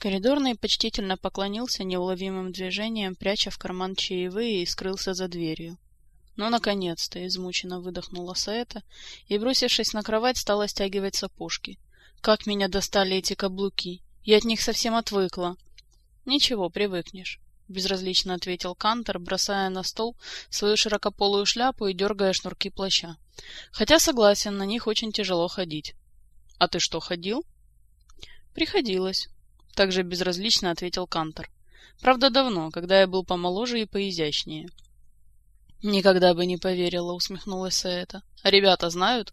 Коридорный почтительно поклонился неуловимым движением, пряча в карман чаевые, и скрылся за дверью. «Ну, наконец-то!» — измученно выдохнула Саэта и, бросившись на кровать, стала стягивать сапожки. «Как меня достали эти каблуки! Я от них совсем отвыкла!» «Ничего, привыкнешь», — безразлично ответил Кантор, бросая на стол свою широкополую шляпу и дергая шнурки плаща. «Хотя, согласен, на них очень тяжело ходить». «А ты что, ходил?» «Приходилось», — также безразлично ответил Кантор. «Правда, давно, когда я был помоложе и поизящнее». «Никогда бы не поверила», — усмехнулась Саэта. «А ребята знают?»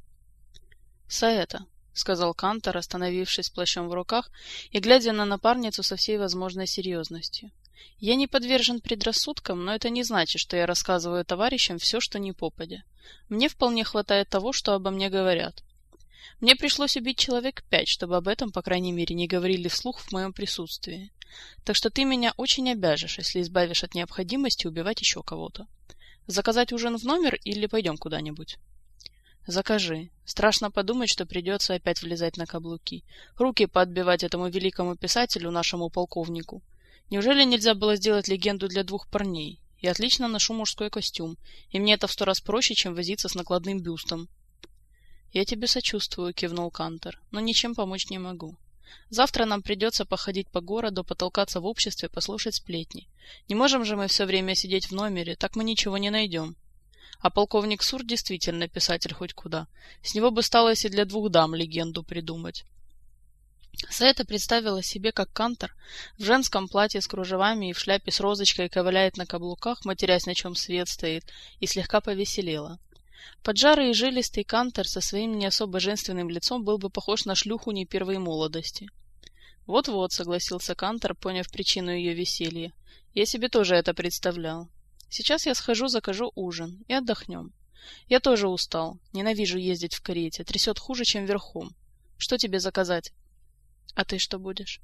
«Саэта», — сказал Кантор, остановившись плащом в руках и глядя на напарницу со всей возможной серьезностью. «Я не подвержен предрассудкам, но это не значит, что я рассказываю товарищам все, что не попадя. Мне вполне хватает того, что обо мне говорят. Мне пришлось убить человек пять, чтобы об этом, по крайней мере, не говорили вслух в моем присутствии. Так что ты меня очень обяжешь, если избавишь от необходимости убивать еще кого-то. Заказать ужин в номер или пойдем куда-нибудь? Закажи. Страшно подумать, что придется опять влезать на каблуки. Руки подбивать этому великому писателю, нашему полковнику. Неужели нельзя было сделать легенду для двух парней? Я отлично ношу мужской костюм, и мне это в сто раз проще, чем возиться с накладным бюстом. «Я тебе сочувствую», — кивнул Кантер, — «но ничем помочь не могу. Завтра нам придется походить по городу, потолкаться в обществе, послушать сплетни. Не можем же мы все время сидеть в номере, так мы ничего не найдем. А полковник Сур действительно писатель хоть куда. С него бы стало и для двух дам легенду придумать. Саэта представила себе, как Кантор в женском платье с кружевами и в шляпе с розочкой ковыляет на каблуках, матерясь, на чем свет стоит, и слегка повеселела. Поджарый и жилистый Кантер со своим не особо женственным лицом был бы похож на шлюху не первой молодости. «Вот-вот», — согласился Кантер, поняв причину ее веселья. «Я себе тоже это представлял. Сейчас я схожу, закажу ужин и отдохнем. Я тоже устал. Ненавижу ездить в карете. Трясет хуже, чем верхом. Что тебе заказать?» «А ты что будешь?»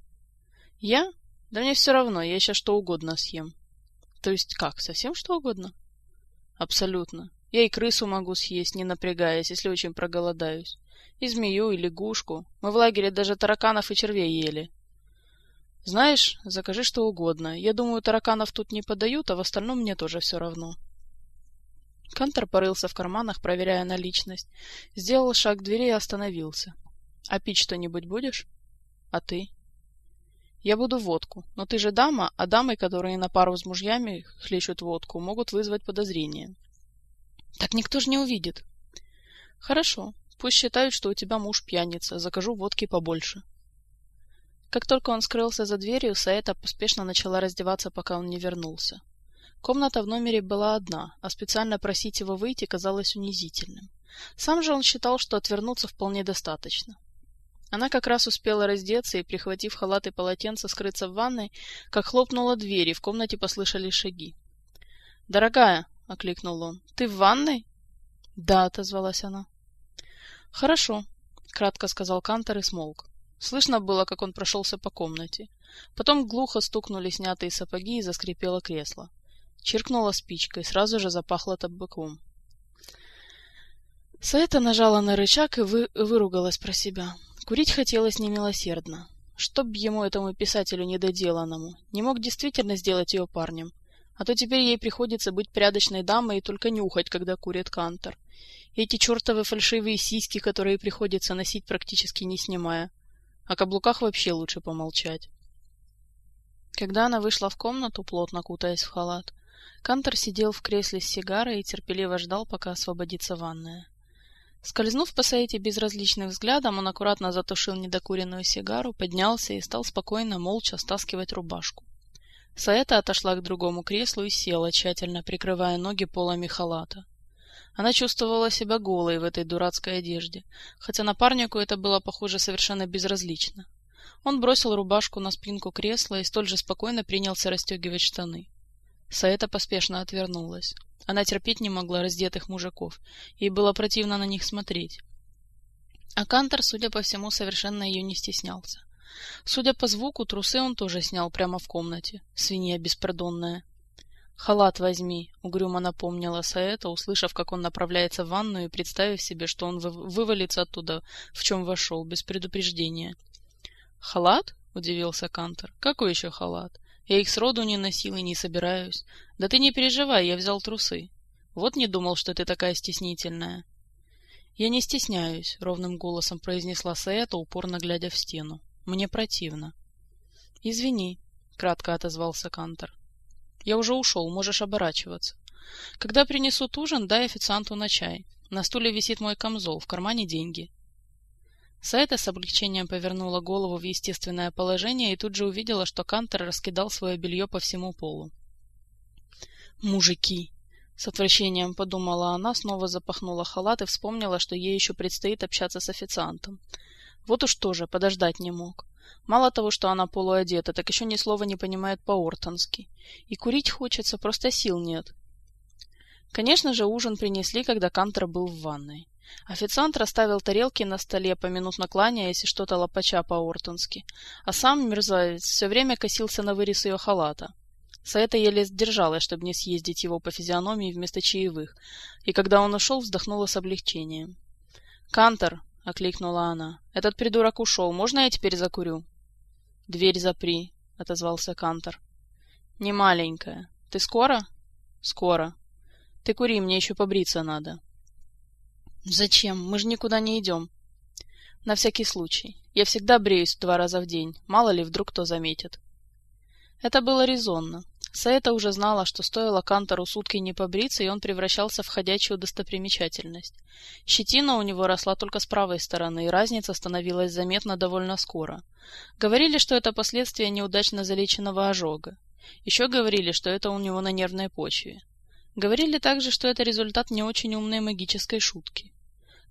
«Я? Да мне все равно. Я сейчас что угодно съем». «То есть как? Совсем что угодно?» «Абсолютно. Я и крысу могу съесть, не напрягаясь, если очень проголодаюсь. И змею, и лягушку. Мы в лагере даже тараканов и червей ели. Знаешь, закажи что угодно. Я думаю, тараканов тут не подают, а в остальном мне тоже все равно. Кантор порылся в карманах, проверяя наличность. Сделал шаг к двери и остановился. А пить что-нибудь будешь? А ты? Я буду водку. Но ты же дама, а дамы, которые на пару с мужьями хлещут водку, могут вызвать подозрения. Так никто же не увидит. Хорошо, пусть считают, что у тебя муж пьяница, закажу водки побольше. Как только он скрылся за дверью, Саэта поспешно начала раздеваться, пока он не вернулся. Комната в номере была одна, а специально просить его выйти казалось унизительным. Сам же он считал, что отвернуться вполне достаточно. Она как раз успела раздеться и, прихватив халат и полотенце, скрыться в ванной, как хлопнула дверь, и в комнате послышались шаги. «Дорогая!» — окликнул он. «Ты в ванной?» «Да», — отозвалась она. «Хорошо», — кратко сказал Кантор и смолк. Слышно было, как он прошелся по комнате. Потом глухо стукнули снятые сапоги и заскрипело кресло. Чиркнула спичкой, сразу же запахло табаком. Саэта нажала на рычаг и вы... выругалась про себя. Курить хотелось немилосердно. Чтоб ему, этому писателю недоделанному, не мог действительно сделать ее парнем. А то теперь ей приходится быть порядочной дамой и только нюхать, когда курит кантор. Эти чертовы фальшивые сиськи, которые приходится носить практически не снимая. О каблуках вообще лучше помолчать. Когда она вышла в комнату, плотно кутаясь в халат, Кантор сидел в кресле с сигарой и терпеливо ждал, пока освободится ванная. Скользнув по Саите безразличным взглядом, он аккуратно затушил недокуренную сигару, поднялся и стал спокойно, молча стаскивать рубашку. Саэта отошла к другому креслу и села, тщательно прикрывая ноги полами халата. Она чувствовала себя голой в этой дурацкой одежде, хотя напарнику это было, похоже, совершенно безразлично. Он бросил рубашку на спинку кресла и столь же спокойно принялся расстегивать штаны. Саэта поспешно отвернулась. Она терпеть не могла раздетых мужиков, ей было противно на них смотреть. А Кантор, судя по всему, совершенно ее не стеснялся. Судя по звуку, трусы он тоже снял прямо в комнате. Свинья беспардонная. «Халат возьми», — угрюмо напомнила Саэта, услышав, как он направляется в ванную и представив себе, что он вывалится оттуда, в чем вошел, без предупреждения. «Халат?» — удивился Кантор. «Какой еще халат? Я их сроду не носил и не собираюсь. Да ты не переживай, я взял трусы. Вот не думал, что ты такая стеснительная». «Я не стесняюсь», — ровным голосом произнесла Саэта, упорно глядя в стену. «Мне противно». «Извини», — кратко отозвался Кантор. «Я уже ушел, можешь оборачиваться. Когда принесут ужин, дай официанту на чай. На стуле висит мой камзол, в кармане деньги». Саэта с облегчением повернула голову в естественное положение и тут же увидела, что Кантор раскидал свое белье по всему полу. «Мужики!» С отвращением подумала она, снова запахнула халат и вспомнила, что ей еще предстоит общаться с официантом. Вот уж тоже, подождать не мог. Мало того, что она полуодета, так еще ни слова не понимает по-ортонски. И курить хочется, просто сил нет. Конечно же, ужин принесли, когда Кантер был в ванной. Официант расставил тарелки на столе, поминутно кланяясь и что-то лопача по-ортонски, а сам мерзавец все время косился на вырез ее халата. Саэта еле сдержалась, чтобы не съездить его по физиономии вместо чаевых, и когда он ушел, вздохнула с облегчением. «Кантор!» — окликнула она. «Этот придурок ушел. Можно я теперь закурю?» «Дверь запри», — отозвался Кантор. «Не маленькая. Ты скоро?» «Скоро. Ты кури, мне еще побриться надо». «Зачем? Мы же никуда не идем». «На всякий случай. Я всегда бреюсь два раза в день. Мало ли, вдруг кто заметит». Это было резонно. Саэта уже знала, что стоило Кантору сутки не побриться, и он превращался в ходячую достопримечательность. Щетина у него росла только с правой стороны, и разница становилась заметна довольно скоро. Говорили, что это последствия неудачно залеченного ожога. Еще говорили, что это у него на нервной почве. Говорили также, что это результат не очень умной магической шутки.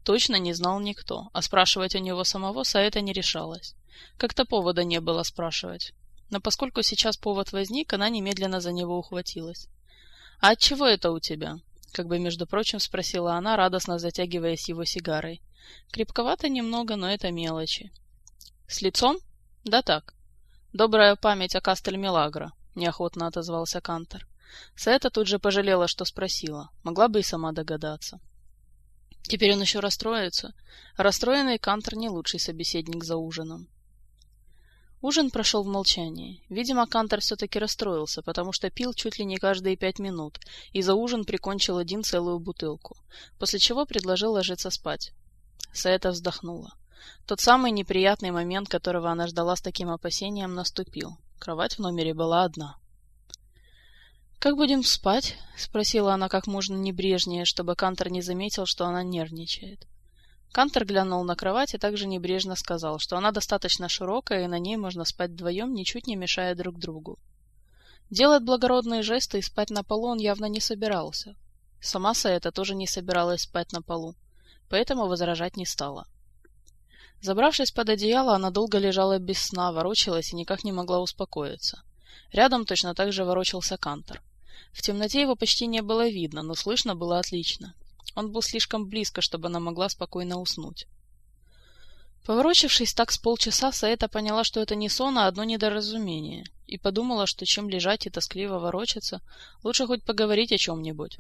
Точно не знал никто, а спрашивать у него самого Саэта не решалась. Как-то повода не было спрашивать но поскольку сейчас повод возник, она немедленно за него ухватилась. «А от чего это у тебя?» — как бы, между прочим, спросила она, радостно затягиваясь его сигарой. «Крепковато немного, но это мелочи». «С лицом?» «Да так». «Добрая память о Кастель-Милагро», — неохотно отозвался Кантор. Саэта тут же пожалела, что спросила. Могла бы и сама догадаться. Теперь он еще расстроится. Расстроенный Кантор не лучший собеседник за ужином. Ужин прошел в молчании. Видимо, Кантор все-таки расстроился, потому что пил чуть ли не каждые пять минут, и за ужин прикончил один целую бутылку, после чего предложил ложиться спать. Саэта вздохнула. Тот самый неприятный момент, которого она ждала с таким опасением, наступил. Кровать в номере была одна. «Как будем спать?» — спросила она как можно небрежнее, чтобы Кантор не заметил, что она нервничает. Кантер глянул на кровать и также небрежно сказал, что она достаточно широкая, и на ней можно спать вдвоем, ничуть не мешая друг другу. Делать благородные жесты и спать на полу он явно не собирался. Сама Саэта тоже не собиралась спать на полу, поэтому возражать не стала. Забравшись под одеяло, она долго лежала без сна, ворочалась и никак не могла успокоиться. Рядом точно так же ворочался Кантор. В темноте его почти не было видно, но слышно было отлично. Он был слишком близко, чтобы она могла спокойно уснуть. Поворочившись так с полчаса, Саэта поняла, что это не сон, а одно недоразумение, и подумала, что чем лежать и тоскливо ворочаться, лучше хоть поговорить о чем-нибудь.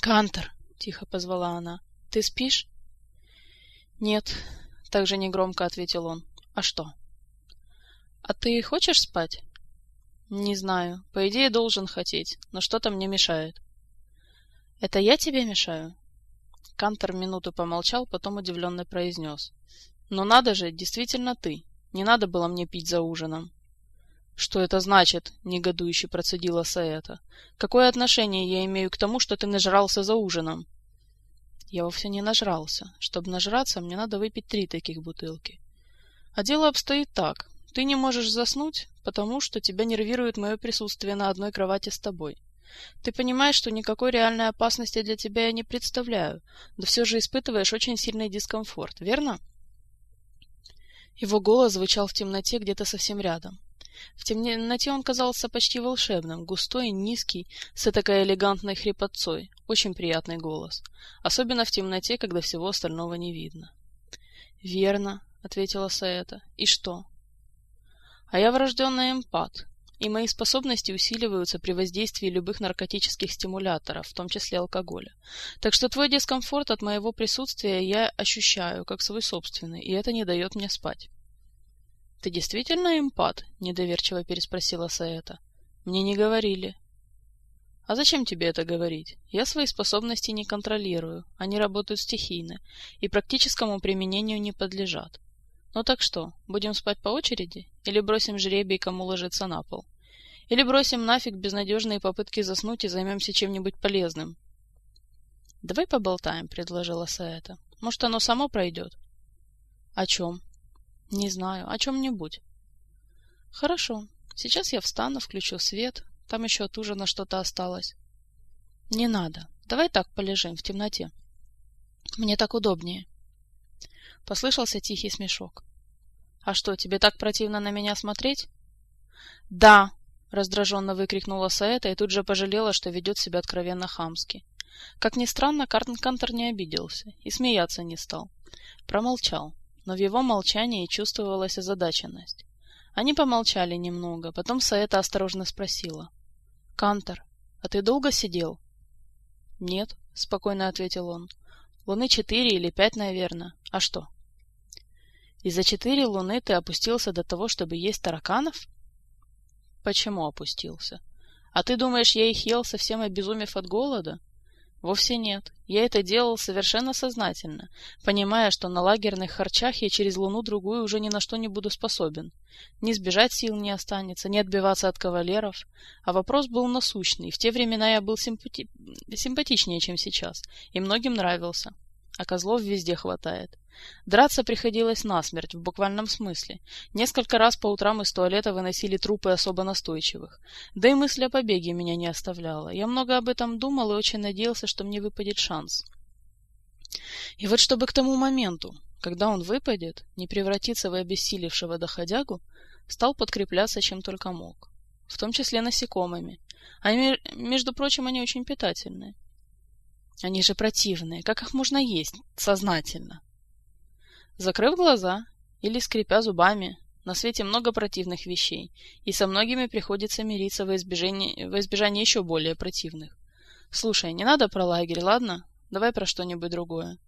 «Кантор!» — тихо позвала она. «Ты спишь?» «Нет», — также негромко ответил он. «А что?» «А ты хочешь спать?» «Не знаю. По идее, должен хотеть, но что-то мне мешает». «Это я тебе мешаю?» Кантор минуту помолчал, потом удивленно произнес. «Ну надо же, действительно ты. Не надо было мне пить за ужином». «Что это значит?» — негодующе процедила Саэта. «Какое отношение я имею к тому, что ты нажрался за ужином?» «Я вовсе не нажрался. Чтобы нажраться, мне надо выпить три таких бутылки. А дело обстоит так. Ты не можешь заснуть, потому что тебя нервирует мое присутствие на одной кровати с тобой. Ты понимаешь, что никакой реальной опасности для тебя я не представляю, но все же испытываешь очень сильный дискомфорт, верно? Его голос звучал в темноте где-то совсем рядом. В темноте он казался почти волшебным, густой, низкий, с такой элегантной хрипотцой. Очень приятный голос. Особенно в темноте, когда всего остального не видно. «Верно», — ответила Саэта. «И что?» «А я врожденный эмпат и мои способности усиливаются при воздействии любых наркотических стимуляторов, в том числе алкоголя. Так что твой дискомфорт от моего присутствия я ощущаю как свой собственный, и это не дает мне спать. «Ты действительно эмпат?» — недоверчиво переспросила Саэта. «Мне не говорили». «А зачем тебе это говорить? Я свои способности не контролирую, они работают стихийно и практическому применению не подлежат. Ну так что, будем спать по очереди? Или бросим жребий, кому ложиться на пол? Или бросим нафиг безнадежные попытки заснуть и займемся чем-нибудь полезным?» «Давай поболтаем», — предложила Саэта. «Может, оно само пройдет?» «О чем?» «Не знаю. О чем-нибудь». «Хорошо. Сейчас я встану, включу свет. Там еще от ужина что-то осталось». «Не надо. Давай так полежим в темноте. Мне так удобнее». Послышался тихий смешок. «А что, тебе так противно на меня смотреть?» «Да!» — раздраженно выкрикнула Саэта и тут же пожалела, что ведет себя откровенно хамски. Как ни странно, Карн Кантор не обиделся и смеяться не стал. Промолчал но в его молчании чувствовалась озадаченность. Они помолчали немного, потом Саэта осторожно спросила. — Кантор, а ты долго сидел? — Нет, — спокойно ответил он. — Луны четыре или пять, наверное. А что? — И за четыре луны ты опустился до того, чтобы есть тараканов? — Почему опустился? А ты думаешь, я их ел, совсем обезумев от голода? — Вовсе нет. Я это делал совершенно сознательно, понимая, что на лагерных харчах я через луну-другую уже ни на что не буду способен. Ни сбежать сил не останется, ни отбиваться от кавалеров. А вопрос был насущный. В те времена я был симпати... симпатичнее, чем сейчас, и многим нравился. А козлов везде хватает. Драться приходилось насмерть, в буквальном смысле. Несколько раз по утрам из туалета выносили трупы особо настойчивых. Да и мысль о побеге меня не оставляла. Я много об этом думал и очень надеялся, что мне выпадет шанс. И вот чтобы к тому моменту, когда он выпадет, не превратиться в обессилевшего доходягу, стал подкрепляться чем только мог. В том числе насекомыми. А между прочим, они очень питательные. Они же противные. Как их можно есть сознательно? Закрыв глаза или скрипя зубами, на свете много противных вещей, и со многими приходится мириться во избежание, во избежание еще более противных. Слушай, не надо про лагерь, ладно? Давай про что-нибудь другое.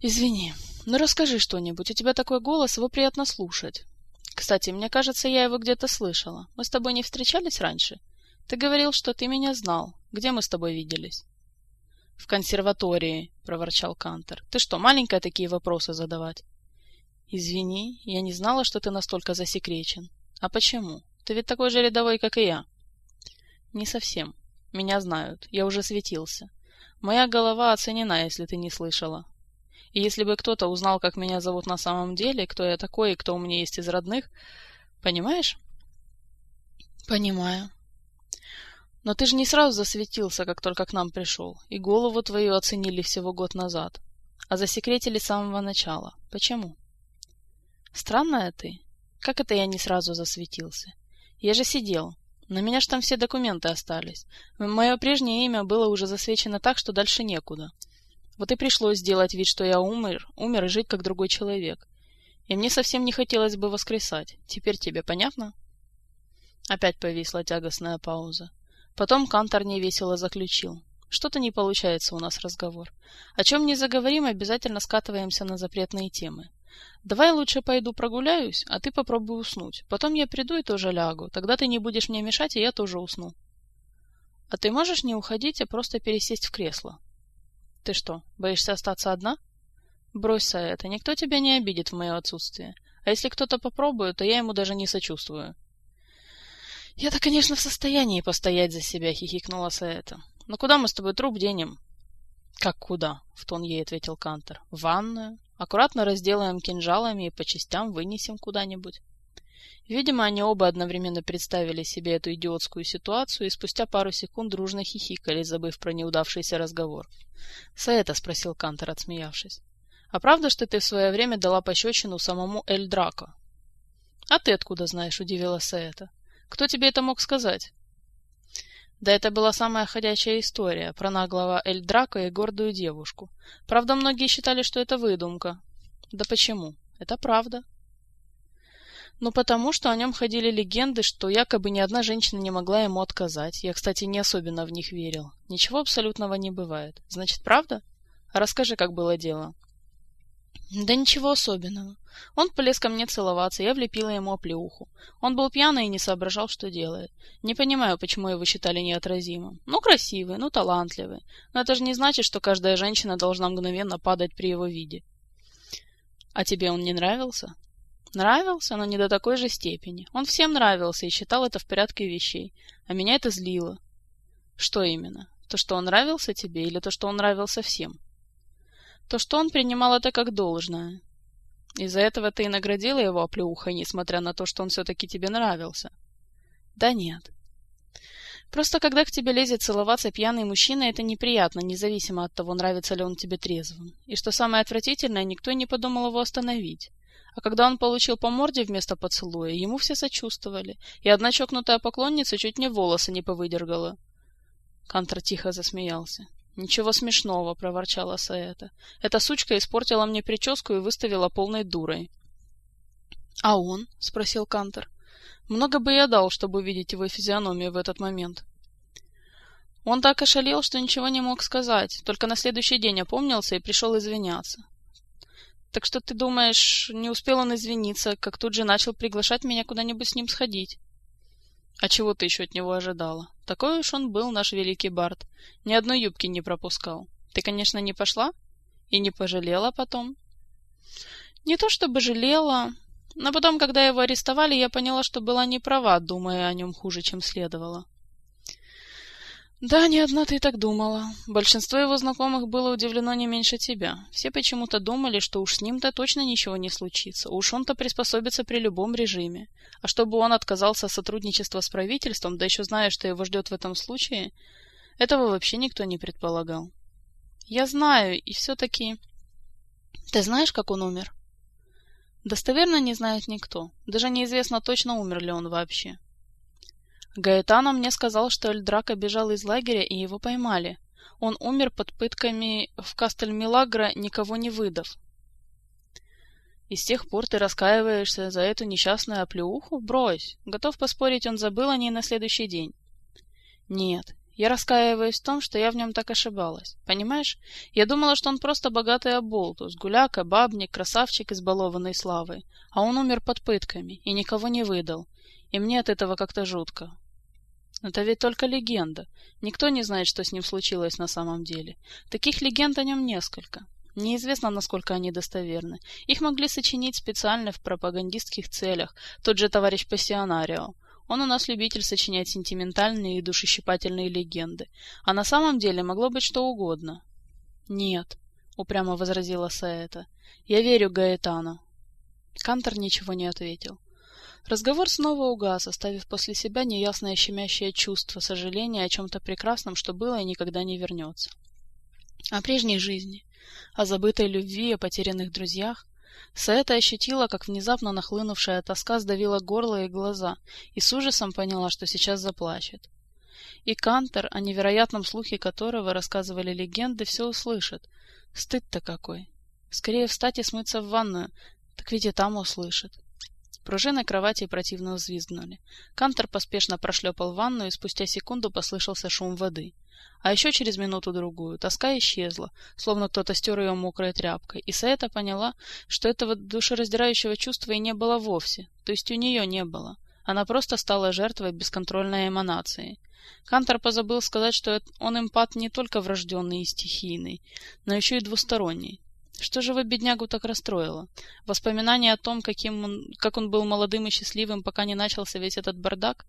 Извини, ну расскажи что-нибудь, у тебя такой голос, его приятно слушать. Кстати, мне кажется, я его где-то слышала. Мы с тобой не встречались раньше? Ты говорил, что ты меня знал. Где мы с тобой виделись? В консерватории, проворчал Кантер. Ты что, маленькая такие вопросы задавать? Извини, я не знала, что ты настолько засекречен. А почему? Ты ведь такой же рядовой, как и я. Не совсем. Меня знают. Я уже светился. Моя голова оценена, если ты не слышала. И если бы кто-то узнал, как меня зовут на самом деле, кто я такой и кто у меня есть из родных, понимаешь? Понимаю. Но ты же не сразу засветился, как только к нам пришел, и голову твою оценили всего год назад, а засекретили с самого начала. Почему? Странная ты. Как это я не сразу засветился? Я же сидел. На меня ж там все документы остались. Мое прежнее имя было уже засвечено так, что дальше некуда. Вот и пришлось сделать вид, что я умер, умер и жить как другой человек. И мне совсем не хотелось бы воскресать. Теперь тебе понятно? Опять повисла тягостная пауза. Потом Кантор невесело заключил. Что-то не получается у нас разговор. О чем не заговорим, обязательно скатываемся на запретные темы. Давай лучше пойду прогуляюсь, а ты попробуй уснуть. Потом я приду и тоже лягу. Тогда ты не будешь мне мешать, и я тоже усну. А ты можешь не уходить, а просто пересесть в кресло? Ты что, боишься остаться одна? Брось это, никто тебя не обидит в мое отсутствие. А если кто-то попробует, то я ему даже не сочувствую. «Я-то, конечно, в состоянии постоять за себя», — хихикнула Саэта. «Но куда мы с тобой труп денем?» «Как куда?» — в тон ей ответил Кантер. «В ванную. Аккуратно разделаем кинжалами и по частям вынесем куда-нибудь». Видимо, они оба одновременно представили себе эту идиотскую ситуацию и спустя пару секунд дружно хихикали, забыв про неудавшийся разговор. «Саэта», — спросил Кантер, отсмеявшись, — «а правда, что ты в свое время дала пощечину самому Эль Драко?» «А ты откуда знаешь?» — удивила Саэта. Кто тебе это мог сказать? Да это была самая ходячая история про наглого Эль Драко и гордую девушку. Правда, многие считали, что это выдумка. Да почему? Это правда. Ну, потому что о нем ходили легенды, что якобы ни одна женщина не могла ему отказать. Я, кстати, не особенно в них верил. Ничего абсолютного не бывает. Значит, правда? А расскажи, как было дело. Да ничего особенного. Он полез ко мне целоваться, я влепила ему оплеуху. Он был пьяный и не соображал, что делает. Не понимаю, почему его считали неотразимым. Ну, красивый, ну, талантливый. Но это же не значит, что каждая женщина должна мгновенно падать при его виде. А тебе он не нравился? Нравился, но не до такой же степени. Он всем нравился и считал это в порядке вещей. А меня это злило. Что именно? То, что он нравился тебе, или то, что он нравился всем? То, что он принимал это как должное. Из-за этого ты и наградила его оплеухой, несмотря на то, что он все-таки тебе нравился. Да нет. Просто когда к тебе лезет целоваться пьяный мужчина, это неприятно, независимо от того, нравится ли он тебе трезвым. И что самое отвратительное, никто не подумал его остановить. А когда он получил по морде вместо поцелуя, ему все сочувствовали, и одна чокнутая поклонница чуть не волосы не повыдергала. Кантор тихо засмеялся. «Ничего смешного», — проворчала Саэта. «Эта сучка испортила мне прическу и выставила полной дурой». «А он?» — спросил Кантор. «Много бы я дал, чтобы увидеть его физиономию в этот момент». Он так ошалел, что ничего не мог сказать, только на следующий день опомнился и пришел извиняться. Так что ты думаешь, не успел он извиниться, как тут же начал приглашать меня куда-нибудь с ним сходить? А чего ты еще от него ожидала? Такой уж он был, наш великий Барт. Ни одной юбки не пропускал. Ты, конечно, не пошла? И не пожалела потом? Не то чтобы жалела, но потом, когда его арестовали, я поняла, что была не права, думая о нем хуже, чем следовало. Да, не одна ты так думала. Большинство его знакомых было удивлено не меньше тебя. Все почему-то думали, что уж с ним-то точно ничего не случится, уж он-то приспособится при любом режиме. А чтобы он отказался от сотрудничества с правительством, да еще зная, что его ждет в этом случае, этого вообще никто не предполагал. Я знаю, и все-таки... Ты знаешь, как он умер? Достоверно не знает никто. Даже неизвестно точно, умер ли он вообще. Гаэтано мне сказал, что Эльдрака бежал из лагеря и его поймали. Он умер под пытками в Кастельмилагро, никого не выдав. И с тех пор ты раскаиваешься за эту несчастную оплеуху? Брось. Готов поспорить, он забыл о ней на следующий день. Нет, я раскаиваюсь в том, что я в нем так ошибалась. Понимаешь? Я думала, что он просто богатый оболтус, гуляка, бабник, красавчик, избалованный славой. А он умер под пытками и никого не выдал. И мне от этого как-то жутко. Это ведь только легенда. Никто не знает, что с ним случилось на самом деле. Таких легенд о нем несколько. Неизвестно, насколько они достоверны. Их могли сочинить специально в пропагандистских целях, тот же товарищ Пассионарио. Он у нас любитель сочинять сентиментальные и душещипательные легенды. А на самом деле могло быть что угодно. «Нет», — упрямо возразила Саэта. «Я верю Гаэтану». Кантор ничего не ответил. Разговор снова угас, оставив после себя неясное щемящее чувство сожаления о чем-то прекрасном, что было и никогда не вернется. О прежней жизни, о забытой любви, о потерянных друзьях. Саэта ощутила, как внезапно нахлынувшая тоска сдавила горло и глаза, и с ужасом поняла, что сейчас заплачет. И Кантер, о невероятном слухе которого рассказывали легенды, все услышит. Стыд-то какой! Скорее встать и смыться в ванную, так ведь и там услышит. Пружины кровати противно взвизгнули. Кантор поспешно прошлепал ванну, и спустя секунду послышался шум воды. А еще через минуту-другую тоска исчезла, словно кто-то стер ее мокрой тряпкой, и Саэта поняла, что этого душераздирающего чувства и не было вовсе, то есть у нее не было. Она просто стала жертвой бесконтрольной эманации. Кантор позабыл сказать, что он эмпат не только врожденный и стихийный, но еще и двусторонний. Что же вы беднягу так расстроило? Воспоминание о том, каким он, как он был молодым и счастливым, пока не начался весь этот бардак?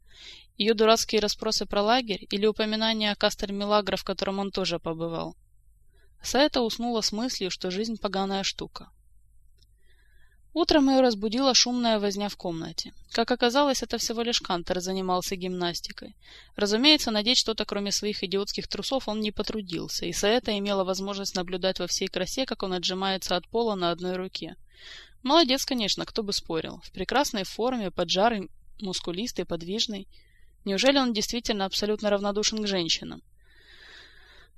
Ее дурацкие расспросы про лагерь? Или упоминание о Кастер-Милагро, в котором он тоже побывал? Саэта уснула с мыслью, что жизнь поганая штука. Утром ее разбудила шумная возня в комнате. Как оказалось, это всего лишь Кантер занимался гимнастикой. Разумеется, надеть что-то кроме своих идиотских трусов он не потрудился, и Саэта имела возможность наблюдать во всей красе, как он отжимается от пола на одной руке. Молодец, конечно, кто бы спорил. В прекрасной форме, поджарый, мускулистый, подвижный. Неужели он действительно абсолютно равнодушен к женщинам?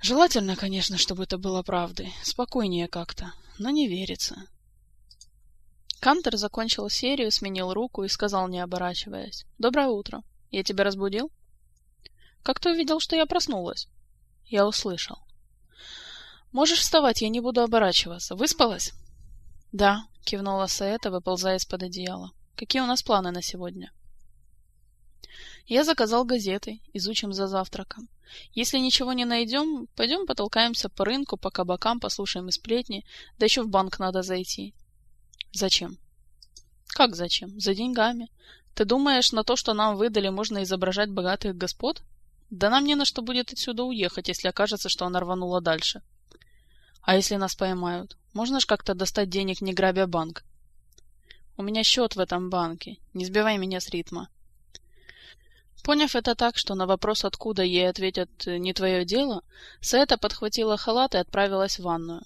Желательно, конечно, чтобы это было правдой. Спокойнее как-то. Но не верится. Кантер закончил серию, сменил руку и сказал, не оборачиваясь. «Доброе утро. Я тебя разбудил?» «Как ты увидел, что я проснулась?» «Я услышал». «Можешь вставать, я не буду оборачиваться. Выспалась?» «Да», — кивнула Саэта, выползая из-под одеяла. «Какие у нас планы на сегодня?» «Я заказал газеты, изучим за завтраком. Если ничего не найдем, пойдем потолкаемся по рынку, по кабакам, послушаем и сплетни, да еще в банк надо зайти». «Зачем?» «Как зачем? За деньгами. Ты думаешь, на то, что нам выдали, можно изображать богатых господ? Да нам не на что будет отсюда уехать, если окажется, что она рванула дальше». «А если нас поймают? Можно ж как-то достать денег, не грабя банк?» «У меня счет в этом банке. Не сбивай меня с ритма». Поняв это так, что на вопрос, откуда ей ответят «не твое дело», Саэта подхватила халат и отправилась в ванную.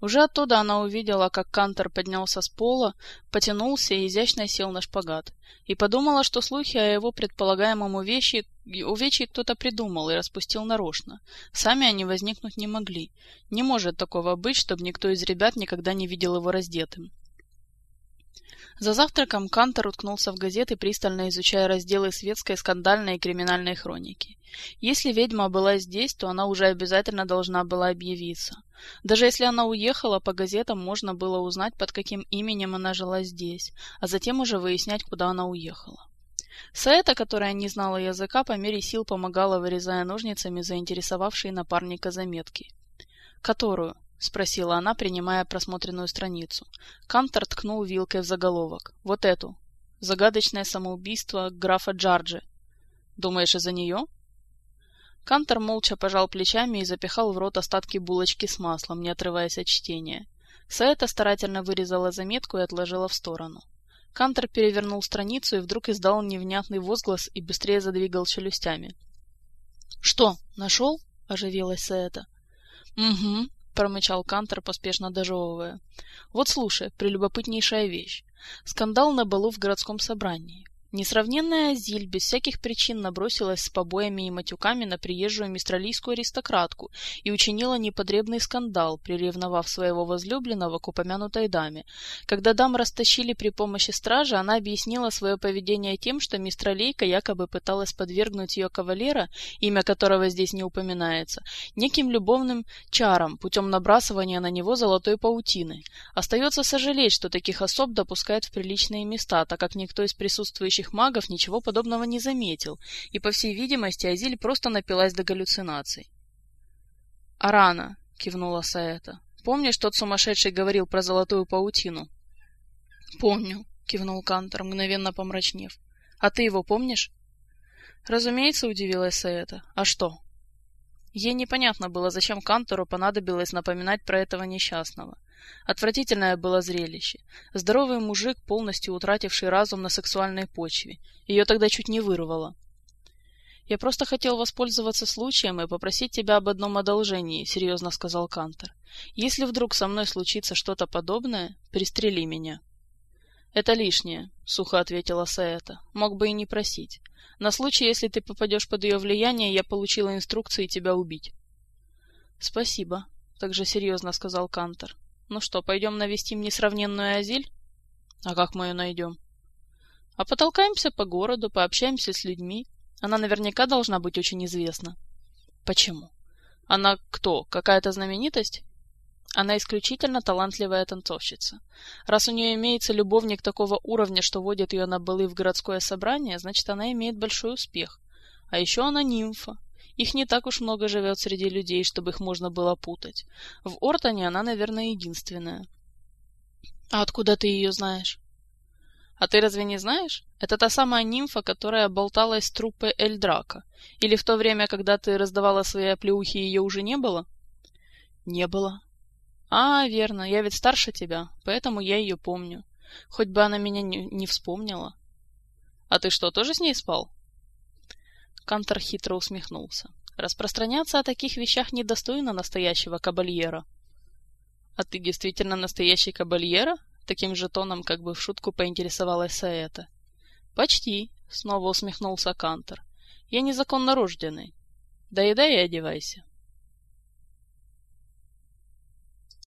Уже оттуда она увидела, как Кантор поднялся с пола, потянулся и изящно сел на шпагат, и подумала, что слухи о его предполагаемом увечье, увечье кто-то придумал и распустил нарочно. Сами они возникнуть не могли. Не может такого быть, чтобы никто из ребят никогда не видел его раздетым. За завтраком Кантор уткнулся в газеты, пристально изучая разделы светской, скандальной и криминальной хроники. Если ведьма была здесь, то она уже обязательно должна была объявиться. Даже если она уехала, по газетам можно было узнать, под каким именем она жила здесь, а затем уже выяснять, куда она уехала. Саэта, которая не знала языка, по мере сил помогала, вырезая ножницами заинтересовавшие напарника заметки. «Которую?» — спросила она, принимая просмотренную страницу. Кантор ткнул вилкой в заголовок. «Вот эту. Загадочное самоубийство графа Джарджи. Думаешь, из-за нее?» Кантор молча пожал плечами и запихал в рот остатки булочки с маслом, не отрываясь от чтения. Саэта старательно вырезала заметку и отложила в сторону. Кантор перевернул страницу и вдруг издал невнятный возглас и быстрее задвигал челюстями. «Что, нашел?» — оживилась Саэта. «Угу», промычал Кантер, поспешно дожевывая. Вот слушай, прелюбопытнейшая вещь. Скандал на балу в городском собрании. Несравненная Азиль без всяких причин набросилась с побоями и матюками на приезжую мистралийскую аристократку и учинила неподребный скандал, приревновав своего возлюбленного к упомянутой даме. Когда дам растащили при помощи стражи, она объяснила свое поведение тем, что мистралейка якобы пыталась подвергнуть ее кавалера, имя которого здесь не упоминается, неким любовным чарам путем набрасывания на него золотой паутины. Остается сожалеть, что таких особ допускают в приличные места, так как никто из присутствующих действующих магов ничего подобного не заметил, и, по всей видимости, Азиль просто напилась до галлюцинаций. «Арана», — кивнула Саэта, — «помнишь, тот сумасшедший говорил про золотую паутину?» «Помню», — кивнул Кантор, мгновенно помрачнев. «А ты его помнишь?» «Разумеется», — удивилась Саэта. «А что?» Ей непонятно было, зачем Кантору понадобилось напоминать про этого несчастного. Отвратительное было зрелище. Здоровый мужик, полностью утративший разум на сексуальной почве. Ее тогда чуть не вырвало. «Я просто хотел воспользоваться случаем и попросить тебя об одном одолжении», — серьезно сказал Кантор. «Если вдруг со мной случится что-то подобное, пристрели меня». «Это лишнее», — сухо ответила Саэта. «Мог бы и не просить. На случай, если ты попадешь под ее влияние, я получила инструкции тебя убить». «Спасибо», — также серьезно сказал Кантор. Ну что, пойдем навестим несравненную Азиль? А как мы ее найдем? А потолкаемся по городу, пообщаемся с людьми. Она наверняка должна быть очень известна. Почему? Она кто? Какая-то знаменитость? Она исключительно талантливая танцовщица. Раз у нее имеется любовник такого уровня, что водит ее на балы в городское собрание, значит, она имеет большой успех. А еще она нимфа. Их не так уж много живет среди людей, чтобы их можно было путать. В Ортоне она, наверное, единственная. А откуда ты ее знаешь? А ты разве не знаешь? Это та самая нимфа, которая болталась с труппой Эльдрака. Или в то время, когда ты раздавала свои оплеухи, ее уже не было? Не было. А, верно, я ведь старше тебя, поэтому я ее помню. Хоть бы она меня не, не вспомнила. А ты что, тоже с ней спал? Кантор хитро усмехнулся. Распространяться о таких вещах недостойно настоящего кабальера. А ты действительно настоящий кабальера? Таким же тоном, как бы в шутку поинтересовалась Саэта. Почти, снова усмехнулся Кантор. Я незаконно рожденный. Доедай и одевайся.